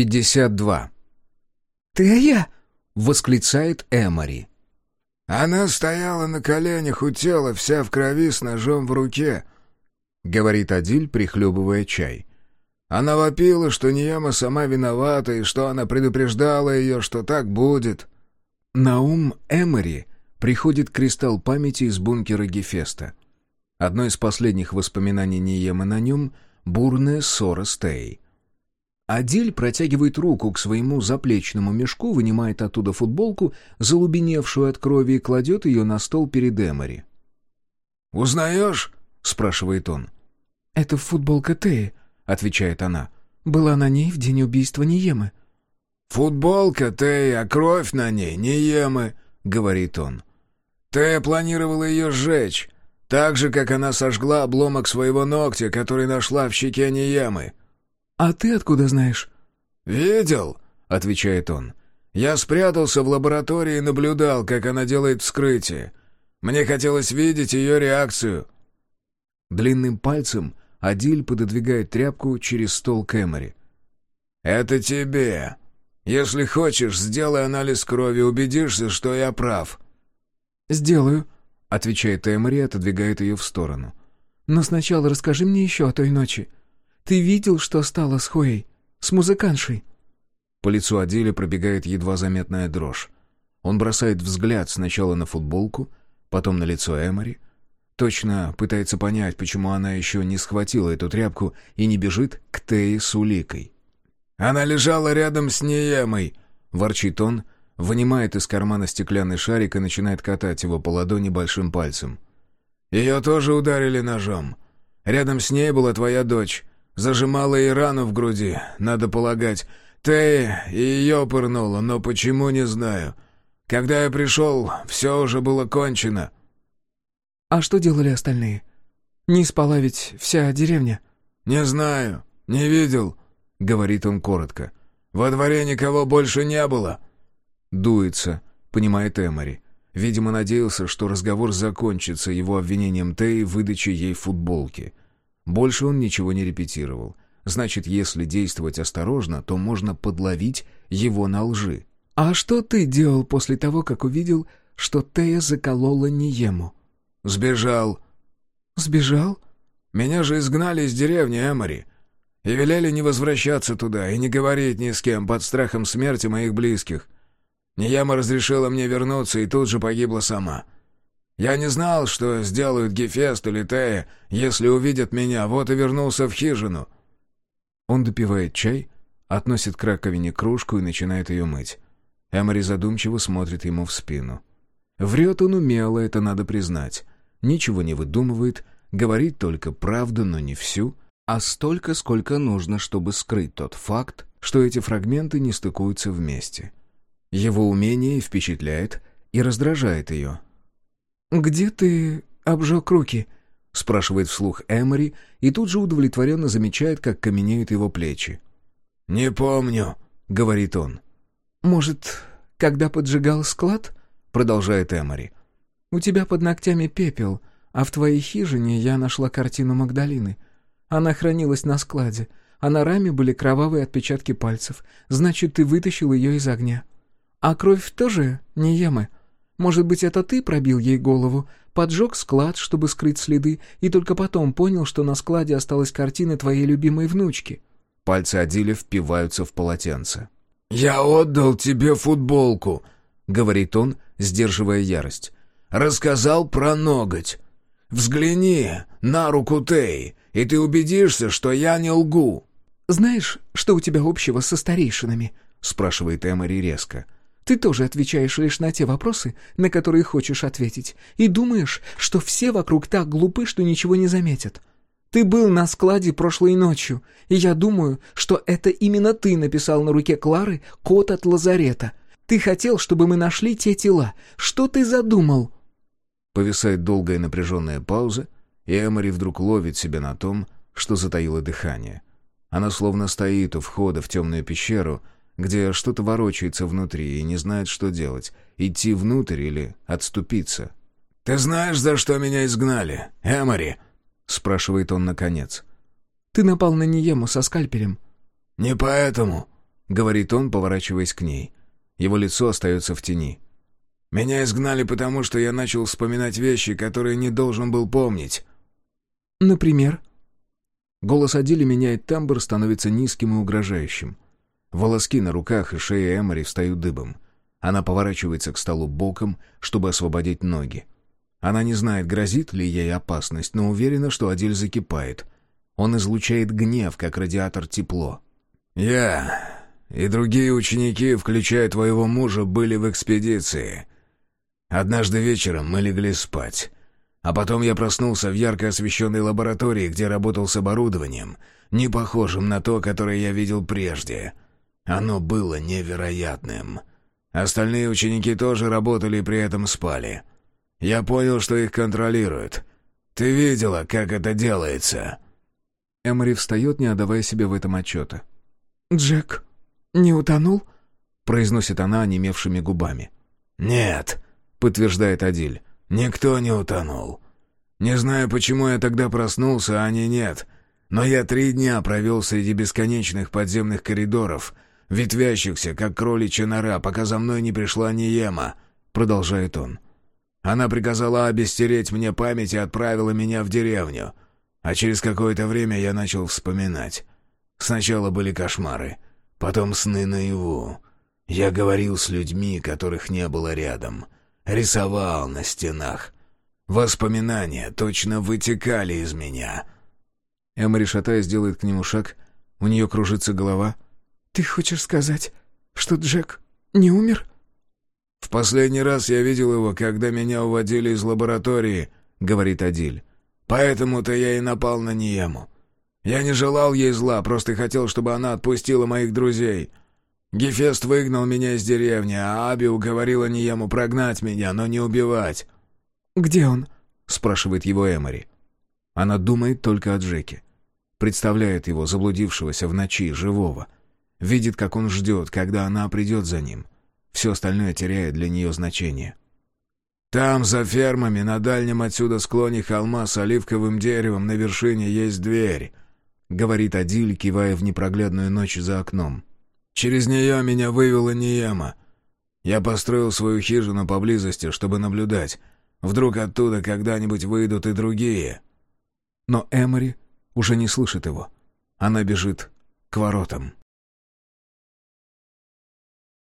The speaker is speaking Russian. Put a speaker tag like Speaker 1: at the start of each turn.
Speaker 1: 52.
Speaker 2: «Ты, а я?»
Speaker 1: — восклицает Эмори.
Speaker 3: «Она стояла на коленях у тела, вся в крови, с ножом в руке», — говорит Адиль, прихлебывая чай. «Она вопила, что Нияма сама виновата, и что она предупреждала ее, что так будет».
Speaker 1: На ум Эмори приходит кристалл памяти из бункера Гефеста. Одно из последних воспоминаний Ниемы на нем — бурная ссора с Тей. Адиль протягивает руку к своему заплечному мешку, вынимает оттуда футболку, залубеневшую от крови, и кладет ее на стол перед Эмори.
Speaker 3: «Узнаешь?» — спрашивает он.
Speaker 2: «Это футболка Теи», — отвечает она. «Была на ней в день убийства Ниемы».
Speaker 3: «Футболка Теи, а кровь на ней Ниемы», — говорит он. «Тея планировала ее сжечь, так же, как она сожгла обломок своего ногтя, который нашла в щеке Ниемы».
Speaker 2: «А ты откуда знаешь?»
Speaker 3: «Видел», — отвечает он. «Я спрятался в лаборатории и наблюдал, как она делает вскрытие. Мне хотелось видеть ее реакцию».
Speaker 1: Длинным пальцем Адиль пододвигает тряпку через стол Кэмери.
Speaker 3: «Это тебе. Если хочешь, сделай анализ крови, убедишься, что я прав».
Speaker 2: «Сделаю», —
Speaker 1: отвечает Эмори и отодвигает ее в сторону.
Speaker 2: «Но сначала расскажи мне еще о той ночи. Ты видел, что стало с Хуэй? С музыканшей?»
Speaker 1: По лицу Адиля пробегает едва заметная дрожь. Он бросает взгляд сначала на футболку, потом на лицо Эмори. Точно пытается понять, почему она еще не схватила эту тряпку и не бежит к Тее с уликой.
Speaker 3: «Она лежала рядом с Ниемой», —
Speaker 1: ворчит он, вынимает из кармана стеклянный шарик и начинает катать его по ладони большим пальцем.
Speaker 3: «Ее тоже ударили ножом. Рядом с ней была твоя дочь. Зажимала ей рану в груди, надо полагать. Тея и ее пырнула, но почему, не знаю. Когда я пришел, все уже было кончено».
Speaker 2: «А что делали остальные? Не спала ведь вся деревня?»
Speaker 3: «Не знаю, не видел», — говорит он коротко. «Во дворе никого больше не было».
Speaker 1: Дуется, понимает Эмори. Видимо, надеялся, что разговор закончится его обвинением Теи в выдаче ей футболки. Больше он ничего не репетировал. Значит, если действовать осторожно, то можно подловить его на лжи.
Speaker 2: «А что ты делал после того, как увидел, что Тея заколола Ниему?»
Speaker 3: «Сбежал».
Speaker 2: «Сбежал?»
Speaker 3: «Меня же изгнали из деревни Эмори. И велели не возвращаться туда и не говорить ни с кем под страхом смерти моих близких. Нияма разрешила мне вернуться и тут же погибла сама. Я не знал, что сделают Гефест или Тея, если увидят меня, вот и вернулся в хижину».
Speaker 1: Он допивает чай, относит к раковине кружку и начинает ее мыть. Эмори задумчиво смотрит ему в спину. Врет он умело, это надо признать. Ничего не выдумывает, говорит только правду, но не всю, а столько, сколько нужно, чтобы скрыть тот факт, что эти фрагменты не стыкуются вместе. Его умение впечатляет и раздражает ее.
Speaker 2: «Где ты обжег руки?»
Speaker 1: — спрашивает вслух Эмори и тут же удовлетворенно замечает, как каменеют его плечи.
Speaker 3: «Не помню», — говорит он.
Speaker 2: «Может, когда поджигал склад?» — продолжает Эмори. «У тебя под ногтями пепел, а в твоей хижине я нашла картину Магдалины. Она хранилась на складе, а на раме были кровавые отпечатки пальцев. Значит, ты вытащил ее из огня. А кровь тоже не емы. Может быть, это ты пробил ей голову, поджег склад, чтобы скрыть следы, и только потом понял, что на складе осталась картина твоей любимой внучки?»
Speaker 1: Пальцы Адиля впиваются в полотенце.
Speaker 3: «Я отдал тебе футболку», —
Speaker 1: говорит он, сдерживая ярость.
Speaker 3: «Рассказал про ноготь. Взгляни на руку Тей, и ты убедишься, что я не лгу».
Speaker 2: «Знаешь, что у тебя общего со старейшинами?» — спрашивает Эмори резко. Ты тоже отвечаешь лишь на те вопросы, на которые хочешь ответить, и думаешь, что все вокруг так глупы, что ничего не заметят. Ты был на складе прошлой ночью, и я думаю, что это именно ты написал на руке Клары код от лазарета. Ты хотел, чтобы мы нашли те тела. Что ты задумал?»
Speaker 1: Повисает долгая напряженная пауза, и Эмори вдруг ловит себя на том, что затаило дыхание. Она словно стоит у входа в темную пещеру, где что-то ворочается внутри и не знает, что делать, идти внутрь или отступиться.
Speaker 3: «Ты знаешь, за что меня изгнали, Эмори?» — спрашивает он наконец.
Speaker 2: «Ты напал на Ниему со скальпелем».
Speaker 3: «Не поэтому», —
Speaker 1: говорит он, поворачиваясь к ней. Его лицо остается в тени.
Speaker 3: «Меня изгнали, потому что я начал вспоминать вещи, которые не должен был помнить».
Speaker 2: «Например?»
Speaker 1: Голос Адили меняет тембр, становится низким и угрожающим. Волоски на руках и шее Эмори встают дыбом. Она поворачивается к столу боком, чтобы освободить ноги. Она не знает, грозит ли ей опасность, но уверена, что Адиль закипает. Он излучает гнев, как радиатор тепло.
Speaker 3: «Я и другие ученики, включая твоего мужа, были в экспедиции. Однажды вечером мы легли спать. А потом я проснулся в ярко освещенной лаборатории, где работал с оборудованием, не похожим на то, которое я видел прежде. Оно было невероятным. Остальные ученики тоже работали и при этом спали. Я понял, что их контролируют. Ты видела, как это делается?»
Speaker 1: Эмори встает, не отдавая себе в этом отчета.
Speaker 2: «Джек не утонул?»
Speaker 1: — произносит она онемевшими губами.
Speaker 3: «Нет», —
Speaker 1: подтверждает Адиль.
Speaker 3: «Никто не утонул. Не знаю, почему я тогда проснулся, а они нет, но я три дня провел среди бесконечных подземных коридоров, ветвящихся, как кроличья нора, пока за мной не пришла Ниема», — продолжает он. «Она приказала обестереть мне память и отправила меня в деревню, а через какое-то время я начал вспоминать. Сначала были кошмары, потом сны наяву. Я говорил с людьми, которых не было рядом» рисовал на стенах. Воспоминания точно вытекали из меня.
Speaker 1: Эмори, шатаясь, делает к нему шаг. У нее кружится голова.
Speaker 2: «Ты хочешь сказать, что Джек не умер?»
Speaker 3: «В последний раз я видел его, когда меня уводили из лаборатории», — говорит Адиль. «Поэтому-то я и напал на Ниему. Я не желал ей зла, просто хотел, чтобы она отпустила моих друзей. Гефест выгнал меня из деревни, а Аби уговорила Ниему прогнать меня, но не убивать».
Speaker 2: «Где он?»
Speaker 1: — спрашивает его Эмори. Она думает только о Джеке. Представляет его, заблудившегося в ночи, живого. Видит, как он ждет, когда она придет за ним. Все остальное теряет для нее значение.
Speaker 3: «Там, за фермами, на дальнем отсюда склоне холма с оливковым деревом на вершине есть дверь», —
Speaker 1: говорит Адиль, кивая в непроглядную ночь за окном.
Speaker 3: Через нее меня вывела Ниема. Я построил свою хижину поблизости, чтобы наблюдать. Вдруг оттуда когда-нибудь выйдут и другие.
Speaker 1: Но Эмори уже не слышит его. Она бежит к воротам.